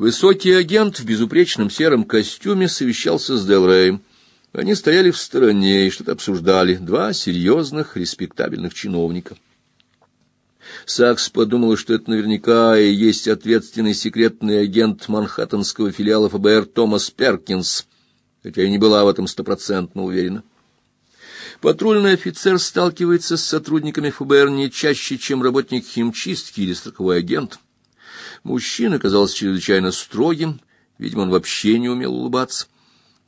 Высокий агент в безупречном сером костюме совещался с Делреем. Они стояли в стороне и что-то обсуждали, два серьезных, респектабельных чиновника. Сакс подумала, что это наверняка и есть ответственный секретный агент манхэттенского филиала ФБР Томас Перкинс, хотя и не была в этом стопроцентно уверена. Патрульный офицер сталкивается с сотрудниками ФБР не чаще, чем работник химчистки или страховой агент. Мужчина казался чрезвычайно строгим, видимо, он вообще не умел улыбаться.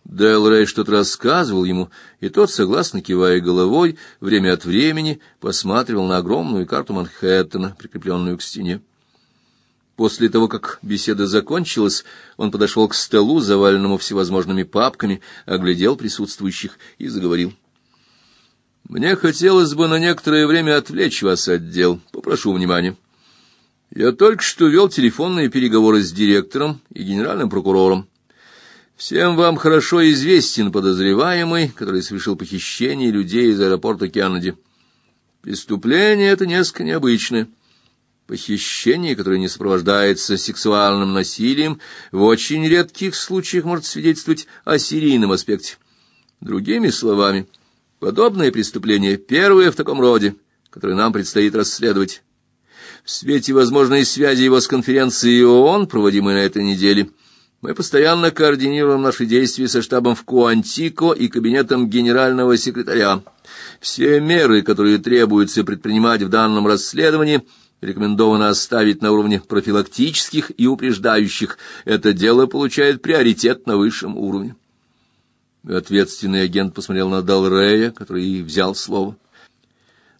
Дэл Рэй что-то рассказывал ему, и тот, согласно кивая головой, время от времени посматривал на огромную карту Манхэттена, прикрепленную к стене. После того, как беседа закончилась, он подошел к столу, заваленному всевозможными папками, оглядел присутствующих и заговорил. «Мне хотелось бы на некоторое время отвлечь вас от дел. Попрошу внимания. Я только что вел телефонные переговоры с директором и генеральным прокурором. Всем вам хорошо известен подозреваемый, который совершил похищение людей из аэропорта Кеннеди. Преступление это несколько необычное. Похищение, которое не сопровождается сексуальным насилием, в очень редких случаях может свидетельствовать о серийном аспекте. Другими словами, подобное преступление первое в таком роде, которое нам предстоит расследовать. В свете возможной связи его с конференцией ООН, проводимой на этой неделе, мы постоянно координируем наши действия со штабом в Куантико и кабинетом генерального секретаря. Все меры, которые требуется предпринимать в данном расследовании, рекомендовано оставить на уровне профилактических и упреждающих. Это дело получает приоритет на высшем уровне. Ответственный агент посмотрел на Далрея, который взял слово.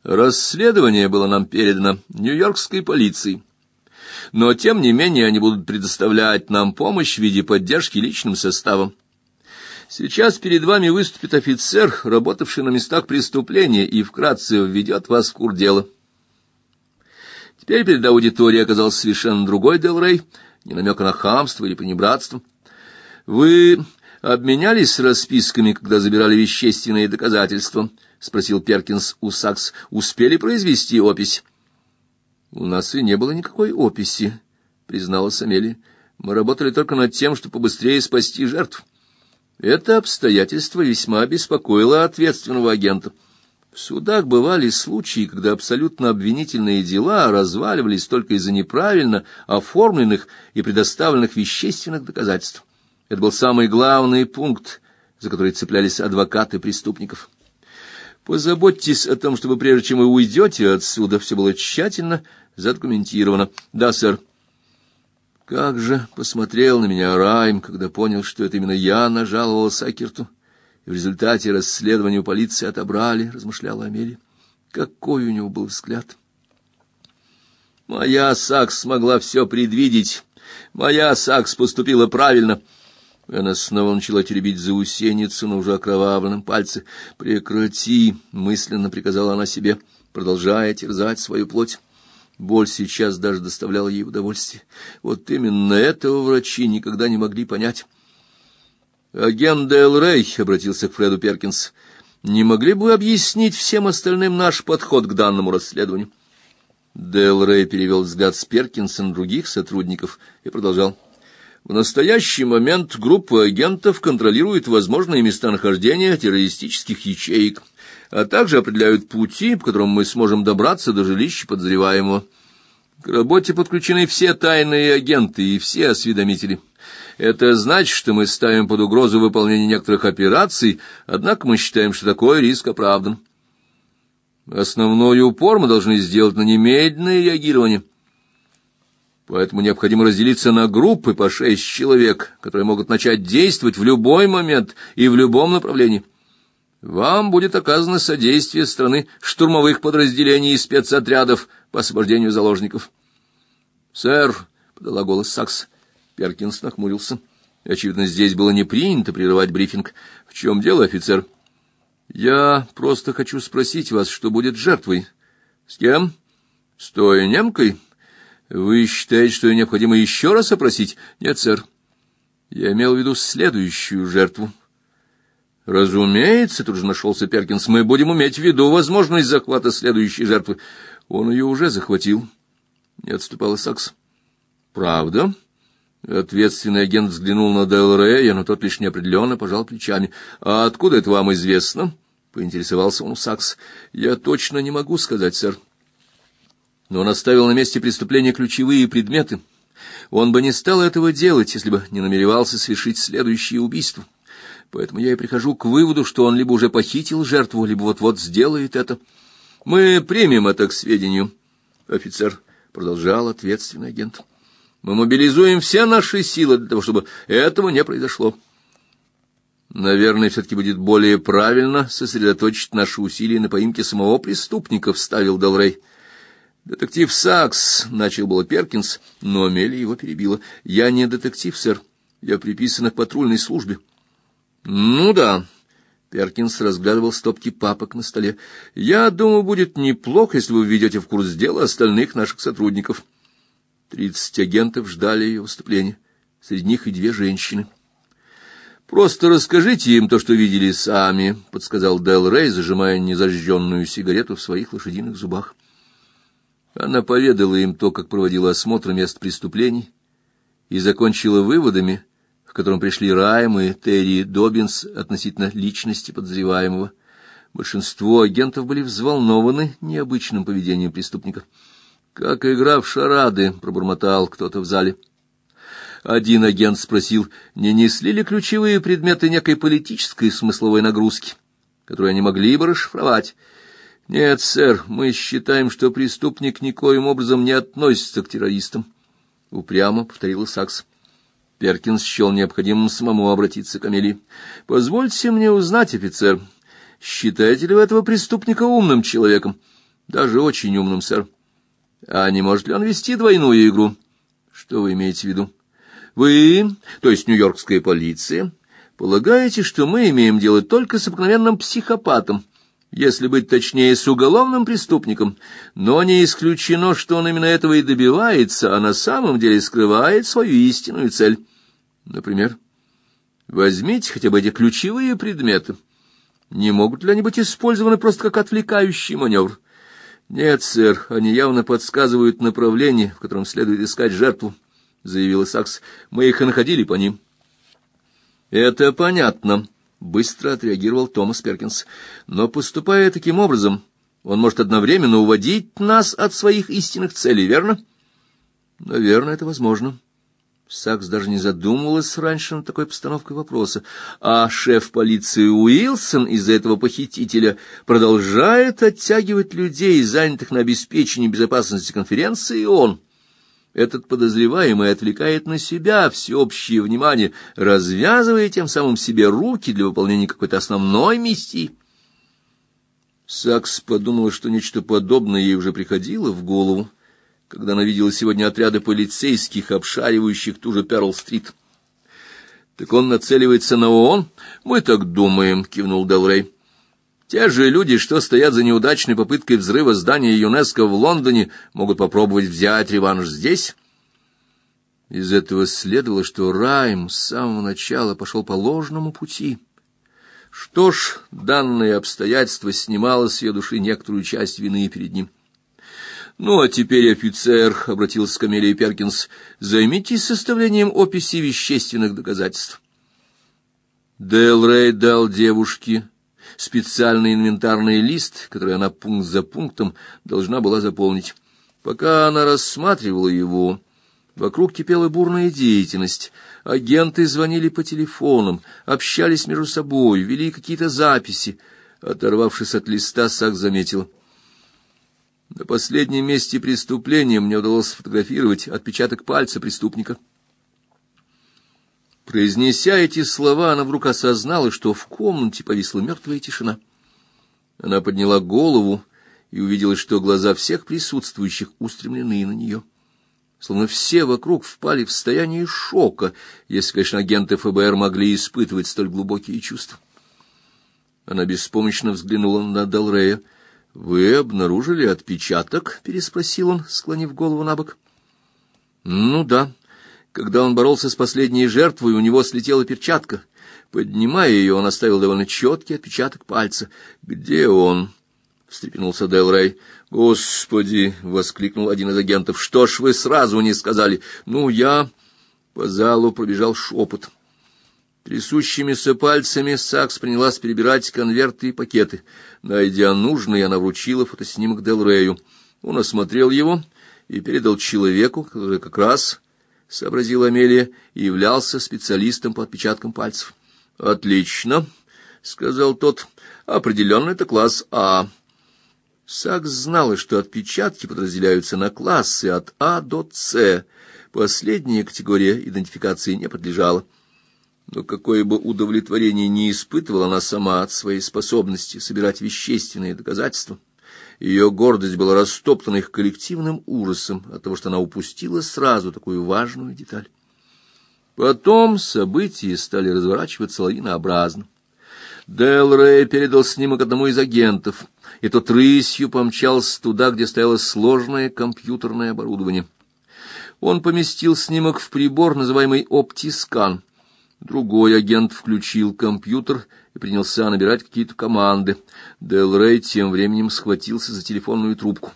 Расследование было нам передано Нью-Йоркской полицией но тем не менее они будут предоставлять нам помощь в виде поддержки личным составом. Сейчас перед вами выступит офицер, работавший на местах преступления, и вкратце введет вас в курс дела. Теперь перед аудиторией оказался совершенно другой Делрей, не намека на хамство или понебратство. Вы обменялись расписками, когда забирали вещественные доказательства? — спросил Перкинс у Сакс. — Успели произвести опись? У нас и не было никакой описи, призналась Амелия. Мы работали только над тем, чтобы побыстрее спасти жертв. Это обстоятельство весьма беспокоило ответственного агента. В судах бывали случаи, когда абсолютно обвинительные дела разваливались только из-за неправильно оформленных и предоставленных вещественных доказательств. Это был самый главный пункт, за который цеплялись адвокаты преступников. Позаботьтесь о том, чтобы прежде чем вы уйдете отсюда, все было тщательно задокументировано. Да, сэр. Как же посмотрел на меня Райм, когда понял, что это именно я нажаловал Сакерту, и в результате расследования у полиции отобрали, размышляла Амелия. Какой у него был взгляд. Моя Сакс смогла все предвидеть. Моя Сакс поступила правильно. Она снова начала теребить заусеницу на уже окровавленном пальце. «Прекрати!» — мысленно приказала она себе, продолжая терзать свою плоть. Боль сейчас даже доставляла ей удовольствие. Вот именно этого врачи никогда не могли понять. «Агент Дэл Рэй», — обратился к Фреду Перкинс, — «не могли бы объяснить всем остальным наш подход к данному расследованию?» Дэл Рэй перевел взгляд с Перкинса на других сотрудников и продолжал. В настоящий момент группа агентов контролирует возможные места нахождения террористических ячеек а также определяют пути, по которым мы сможем добраться до жилища подозреваемого. К работе подключены все тайные агенты и все осведомители. Это значит, что мы ставим под угрозу выполнение некоторых операций, однако мы считаем, что такой риск оправдан. Основной упор мы должны сделать на немедленное реагирование. Поэтому необходимо разделиться на группы по шесть человек, которые могут начать действовать в любой момент и в любом направлении. Вам будет оказано содействие страны штурмовых подразделений и спецотрядов по освобождению заложников. Сэр, подала голос Сакс. Перкинс нахмурился. Очевидно, здесь было не принято прерывать брифинг. В чем дело, офицер? Я просто хочу спросить вас, что будет жертвой. С кем? С той немкой? Вы считаете, что необходимо еще раз опросить? Нет, сэр. Я имел в виду следующую жертву. Разумеется, тут же нашелся Перкинс, мы будем иметь в виду возможность захвата следующей жертвы. Он ее уже захватил. Не отступала Сакс. Правда? Ответственный агент взглянул на Дэл но тот лишь неопределенно пожал плечами. «А откуда это вам известно?» — поинтересовался он у Сакс. «Я точно не могу сказать, сэр. Но он оставил на месте преступления ключевые предметы. Он бы не стал этого делать, если бы не намеревался совершить следующее убийство. Поэтому я и прихожу к выводу, что он либо уже похитил жертву, либо вот-вот сделает это. Мы примем это к сведению, офицер», — продолжал ответственный агент. Мы мобилизуем все наши силы для того, чтобы этого не произошло. Наверное, все-таки будет более правильно сосредоточить наши усилия на поимке самого преступника, — вставил Делрей. Детектив Сакс, — начал было Перкинс, но Амелия его перебила. Я не детектив, сэр. Я приписан к патрульной службе. Ну да. Перкинс разглядывал стопки папок на столе. Я думаю, будет неплохо, если вы введете в курс дела остальных наших сотрудников. Тридцать агентов ждали ее выступления. Среди них и две женщины. «Просто расскажите им то, что видели сами», — подсказал Дел Рей, зажимая незажженную сигарету в своих лошадиных зубах. Она поведала им то, как проводила осмотр мест преступлений, и закончила выводами, к которым пришли Райм и Терри Добинс относительно личности подозреваемого. Большинство агентов были взволнованы необычным поведением преступника. Как игра в шарады, пробормотал кто-то в зале. Один агент спросил, не несли ли ключевые предметы некой политической смысловой нагрузки, которую они могли бы расшифровать. Нет, сэр, мы считаем, что преступник никоим образом не относится к террористам, упрямо повторил Сакс. Перкинс счел необходимым самому обратиться к Амелии. Позвольте мне узнать, офицер, считаете ли вы этого преступника умным человеком? Даже очень умным, сэр. А не может ли он вести двойную игру? Что вы имеете в виду? Вы, то есть нью-йоркская полиция, полагаете, что мы имеем дело только с обыкновенным психопатом, если быть точнее, с уголовным преступником, но не исключено, что он именно этого и добивается, а на самом деле скрывает свою истинную цель. Например, возьмите хотя бы эти ключевые предметы. Не могут ли они быть использованы просто как отвлекающий маневр? Нет, сэр, они явно подсказывают направление, в котором следует искать жертву, заявил Сакс. Мы их и находили по ним. Это понятно, быстро отреагировал Томас Перкинс. Но поступая таким образом, он может одновременно уводить нас от своих истинных целей, верно? Наверное, это возможно. Сакс даже не задумывалась раньше над такой постановкой вопроса. А шеф полиции Уилсон из-за этого похитителя продолжает оттягивать людей, занятых на обеспечении безопасности конференции, и он, этот подозреваемый, отвлекает на себя всеобщее внимание, развязывая тем самым себе руки для выполнения какой-то основной миссии. Сакс подумал, что нечто подобное ей уже приходило в голову когда она видела сегодня отряды полицейских, обшаривающих ту же Перл-стрит. Так он нацеливается на ООН? Мы так думаем, кивнул Делрей. Те же люди, что стоят за неудачной попыткой взрыва здания ЮНЕСКО в Лондоне, могут попробовать взять реванш здесь. Из этого следовало, что Райм с самого начала пошел по ложному пути. Что ж, данное обстоятельство снимало с ее души некоторую часть вины перед ним. Ну, а теперь, офицер, — обратился к Амелии Перкинс, — займитесь составлением описи вещественных доказательств. Дэл Рэй дал девушке специальный инвентарный лист, который она пункт за пунктом должна была заполнить. Пока она рассматривала его, вокруг кипела бурная деятельность. Агенты звонили по телефонам, общались между собой, вели какие-то записи. Оторвавшись от листа, Сак заметил — на последнем месте преступления мне удалось сфотографировать отпечаток пальца преступника. Произнеся эти слова, она вдруг осознала, что в комнате повисла мертвая тишина. Она подняла голову и увидела, что глаза всех присутствующих устремлены на нее. Словно все вокруг впали в состояние шока, если, конечно, агенты ФБР могли испытывать столь глубокие чувства. Она беспомощно взглянула на Далрея. Вы обнаружили отпечаток? переспросил он, склонив голову набок. Ну да. Когда он боролся с последней жертвой, у него слетела перчатка. Поднимая ее, он оставил довольно четкий отпечаток пальца. Где он? встрепенулся Делрей. Господи, воскликнул один из агентов. Что ж вы сразу не сказали? Ну я По залу пробежал шепот. Трясущимися пальцами Сакс принялась перебирать конверты и пакеты. Найдя нужный, она вручила фотоснимок Делрею. Он осмотрел его и передал человеку, который как раз, сообразила Амелия, являлся специалистом по отпечаткам пальцев. «Отлично», — сказал тот, — «определенно это класс А». Сакс знала, что отпечатки подразделяются на классы от А до С. Последняя категория идентификации не подлежала. Но какое бы удовлетворение не испытывала она сама от своей способности собирать вещественные доказательства, ее гордость была растоптана их коллективным ужасом от того, что она упустила сразу такую важную деталь. Потом события стали разворачиваться лавинообразно. Дэл Рэй передал снимок одному из агентов, и тот рысью помчался туда, где стояло сложное компьютерное оборудование. Он поместил снимок в прибор, называемый оптискан. Другой агент включил компьютер и принялся набирать какие-то команды. Дэл Рэй тем временем схватился за телефонную трубку.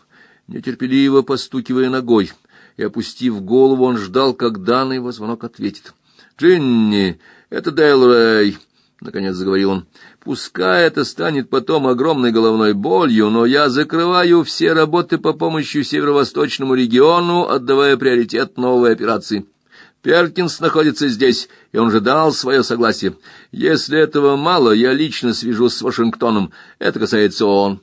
Нетерпеливо постукивая ногой и опустив голову, он ждал, когда на его звонок ответит. «Джинни, это Дэл Рэй», — наконец заговорил он. «Пускай это станет потом огромной головной болью, но я закрываю все работы по помощи северо-восточному региону, отдавая приоритет новой операции». Перкинс находится здесь, и он же дал свое согласие. Если этого мало, я лично свяжусь с Вашингтоном. Это касается ООН.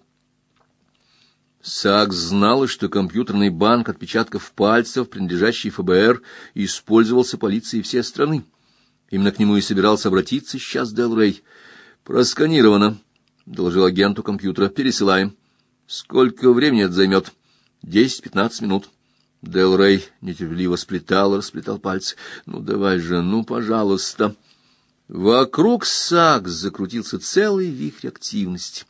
Сакс знал, что компьютерный банк отпечатков пальцев, принадлежащий ФБР, использовался полицией всей страны. Именно к нему и собирался обратиться сейчас Дел Рей. «Просканировано», — доложил агенту компьютера. «Пересылаем». «Сколько времени это займет?» «Десять-пятнадцать минут». Дел Рей нетерпеливо сплетал, расплетал пальцы. «Ну, давай же, ну, пожалуйста!» Вокруг Сакс закрутился целый вихрь активности.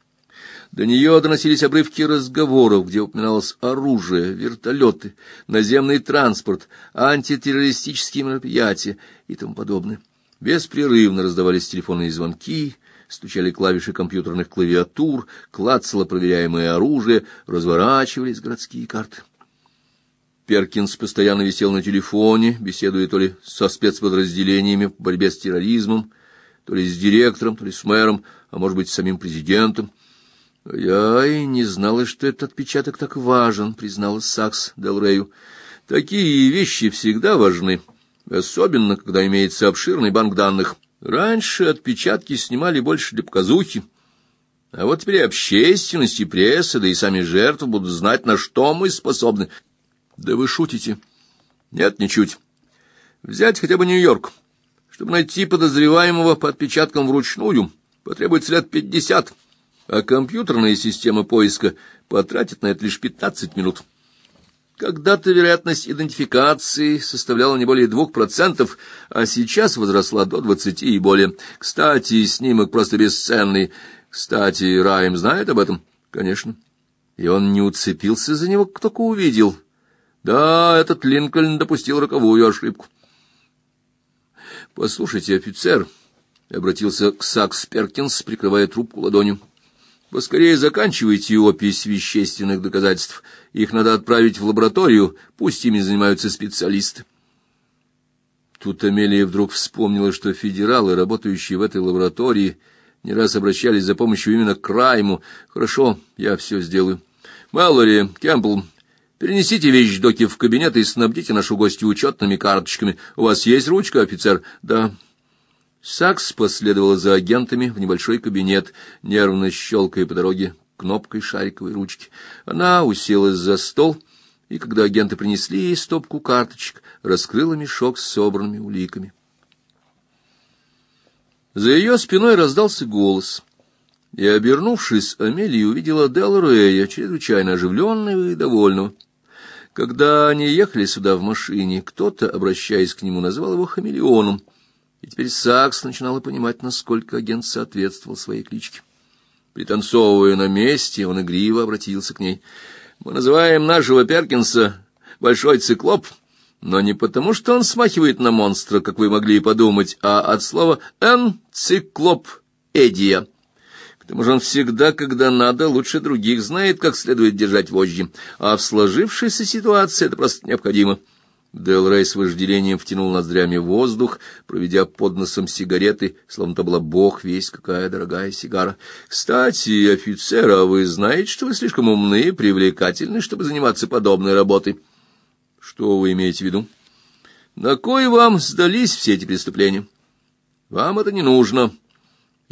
До нее доносились обрывки разговоров, где упоминалось оружие, вертолеты, наземный транспорт, антитеррористические мероприятия и тому подобное. Беспрерывно раздавались телефонные звонки, стучали клавиши компьютерных клавиатур, клацало проверяемое оружие, разворачивались городские карты. Перкинс постоянно висел на телефоне, беседуя то ли со спецподразделениями в борьбе с терроризмом, то ли с директором, то ли с мэром, а может быть, с самим президентом. «Я и не знала, что этот отпечаток так важен», — призналась Сакс Делрею. «Такие вещи всегда важны, особенно, когда имеется обширный банк данных. Раньше отпечатки снимали больше для показухи, а вот теперь общественность и пресса, да и сами жертвы будут знать, на что мы способны». Да вы шутите? Нет, ничуть. Взять хотя бы Нью-Йорк. Чтобы найти подозреваемого по отпечаткам вручную, потребуется лет пятьдесят, а компьютерная система поиска потратит на это лишь пятнадцать минут. Когда-то вероятность идентификации составляла не более двух процентов, а сейчас возросла до двадцати и более. Кстати, снимок просто бесценный. Кстати, Райм знает об этом? Конечно. И он не уцепился за него, кто только увидел. Да, этот Линкольн допустил роковую ошибку. Послушайте, офицер, обратился к Сакс Перкинс, прикрывая трубку ладонью. Поскорее заканчивайте опись вещественных доказательств. Их надо отправить в лабораторию, пусть ими занимаются специалисты. Тут Амелия вдруг вспомнила, что федералы, работающие в этой лаборатории, не раз обращались за помощью именно к Райму. Хорошо, я все сделаю. Мэлори, Кэмпбелл, Перенесите вещдоки в кабинет и снабдите нашу гостью учетными карточками. У вас есть ручка, офицер? Да. Сакс последовал за агентами в небольшой кабинет, нервно щелкая по дороге кнопкой шариковой ручки. Она уселась за стол, и когда агенты принесли ей стопку карточек, раскрыла мешок с собранными уликами. За ее спиной раздался голос. И, обернувшись, Амелия увидела Дел Рея, чрезвычайно оживленного и довольного. Когда они ехали сюда в машине, кто-то, обращаясь к нему, назвал его хамелеоном, и теперь Сакс начинала понимать, насколько агент соответствовал своей кличке. Пританцовывая на месте, он игриво обратился к ней. «Мы называем нашего Перкинса Большой Циклоп, но не потому, что он смахивает на монстра, как вы могли подумать, а от слова «эн» — «циклоп» — «эдия». К тому же он всегда, когда надо, лучше других знает, как следует держать вожжи, а в сложившейся ситуации это просто необходимо. Делрей с вожделением втянул ноздрями воздух, проведя под носом сигареты, словно то была бог весь какая дорогая сигара. — Кстати, офицер, а вы знаете, что вы слишком умны и привлекательны, чтобы заниматься подобной работой? — Что вы имеете в виду? — На кой вам сдались все эти преступления? — Вам это не нужно.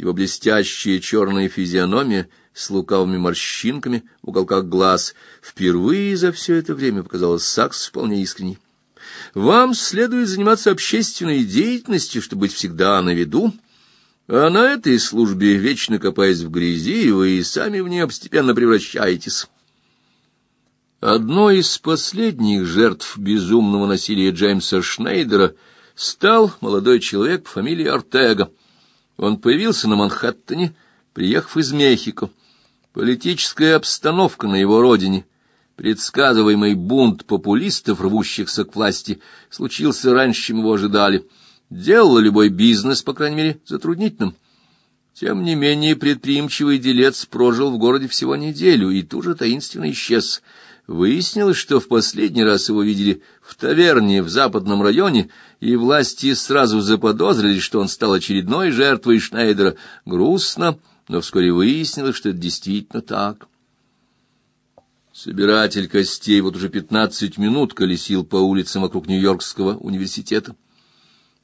Его блестящая черная физиономия с лукавыми морщинками в уголках глаз впервые за все это время показалась Сакс вполне искренней. Вам следует заниматься общественной деятельностью, чтобы быть всегда на виду, а на этой службе, вечно копаясь в грязи, вы и сами в нее постепенно превращаетесь. Одной из последних жертв безумного насилия Джеймса Шнейдера стал молодой человек по фамилии Артега. Он появился на Манхэттене, приехав из Мехико. Политическая обстановка на его родине Предсказываемый бунт популистов, рвущихся к власти, случился раньше, чем его ожидали. Делало любой бизнес, по крайней мере, затруднительным. Тем не менее, предприимчивый делец прожил в городе всего неделю и тут же таинственно исчез. Выяснилось, что в последний раз его видели в таверне в западном районе, и власти сразу заподозрили, что он стал очередной жертвой Шнайдера. Грустно, но вскоре выяснилось, что это действительно так. Собиратель костей вот уже пятнадцать минут колесил по улицам вокруг Нью-Йоркского университета.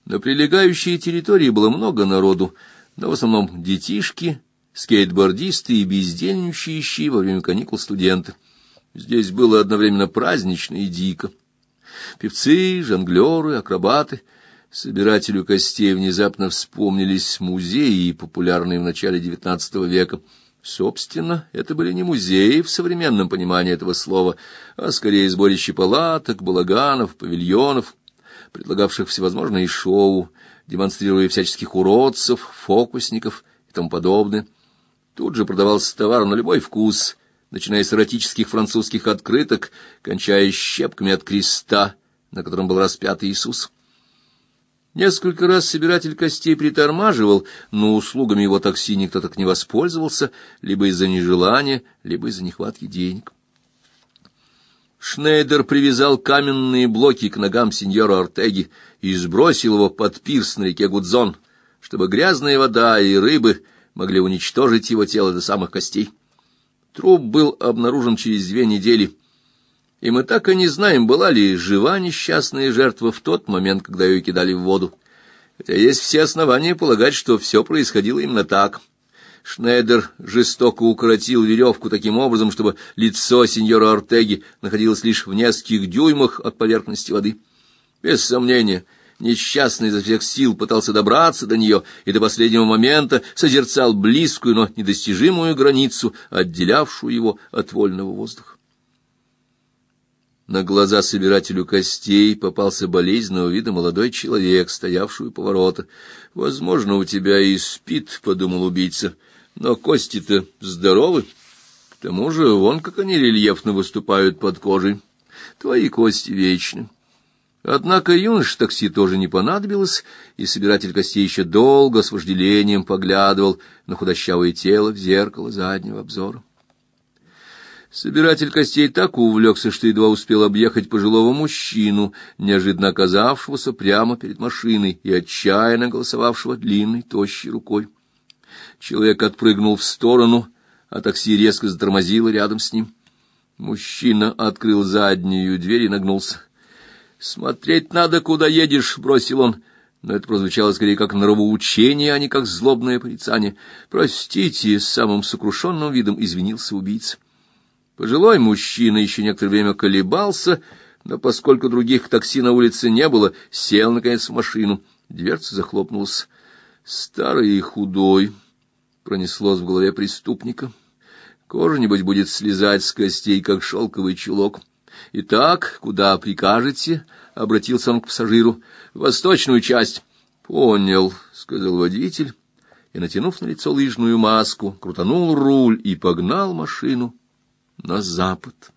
На прилегающей территории было много народу, но в основном детишки, скейтбордисты и бездельничающие во время каникул студенты. Здесь было одновременно празднично и дико. Певцы, жонглеры, акробаты. Собирателю костей внезапно вспомнились музеи, популярные в начале XIX века — Собственно, это были не музеи в современном понимании этого слова, а скорее сборище палаток, балаганов, павильонов, предлагавших всевозможные шоу, демонстрируя всяческих уродцев, фокусников и тому подобное. Тут же продавался товар на любой вкус, начиная с эротических французских открыток, кончая щепками от креста, на котором был распят Иисус. Несколько раз собиратель костей притормаживал, но услугами его такси никто так не воспользовался, либо из-за нежелания, либо из-за нехватки денег. Шнейдер привязал каменные блоки к ногам сеньора Ортеги и сбросил его под пирс на реке Гудзон, чтобы грязная вода и рыбы могли уничтожить его тело до самых костей. Труп был обнаружен через две недели — и мы так и не знаем, была ли жива несчастная жертва в тот момент, когда ее кидали в воду. Хотя есть все основания полагать, что все происходило именно так. Шнейдер жестоко укоротил веревку таким образом, чтобы лицо сеньора Ортеги находилось лишь в нескольких дюймах от поверхности воды. Без сомнения, несчастный изо всех сил пытался добраться до нее и до последнего момента созерцал близкую, но недостижимую границу, отделявшую его от вольного воздуха. На глаза собирателю костей попался болезненного вида молодой человек, стоявший у поворота. «Возможно, у тебя и спит», — подумал убийца, — «но кости-то здоровы. К тому же вон как они рельефно выступают под кожей. Твои кости вечны». Однако юнош такси тоже не понадобилось, и собиратель костей еще долго с вожделением поглядывал на худощавое тело в зеркало заднего обзора. Собиратель костей так увлекся, что едва успел объехать пожилого мужчину, неожиданно оказавшегося прямо перед машиной и отчаянно голосовавшего длинной, тощей рукой. Человек отпрыгнул в сторону, а такси резко затормозило рядом с ним. Мужчина открыл заднюю дверь и нагнулся. «Смотреть надо, куда едешь», — бросил он, но это прозвучало скорее как норовоучение, а не как злобное порицание. «Простите», — с самым сокрушенным видом извинился убийца. Пожилой мужчина еще некоторое время колебался, но поскольку других такси на улице не было, сел, наконец, в машину. Дверца захлопнулась. Старый и худой, пронеслось в голове преступника. Кожа, небось, будет слезать с костей, как шелковый чулок. «Итак, куда прикажете?» — обратился он к пассажиру. «Восточную часть». «Понял», — сказал водитель, и, натянув на лицо лыжную маску, крутанул руль и погнал машину на запад.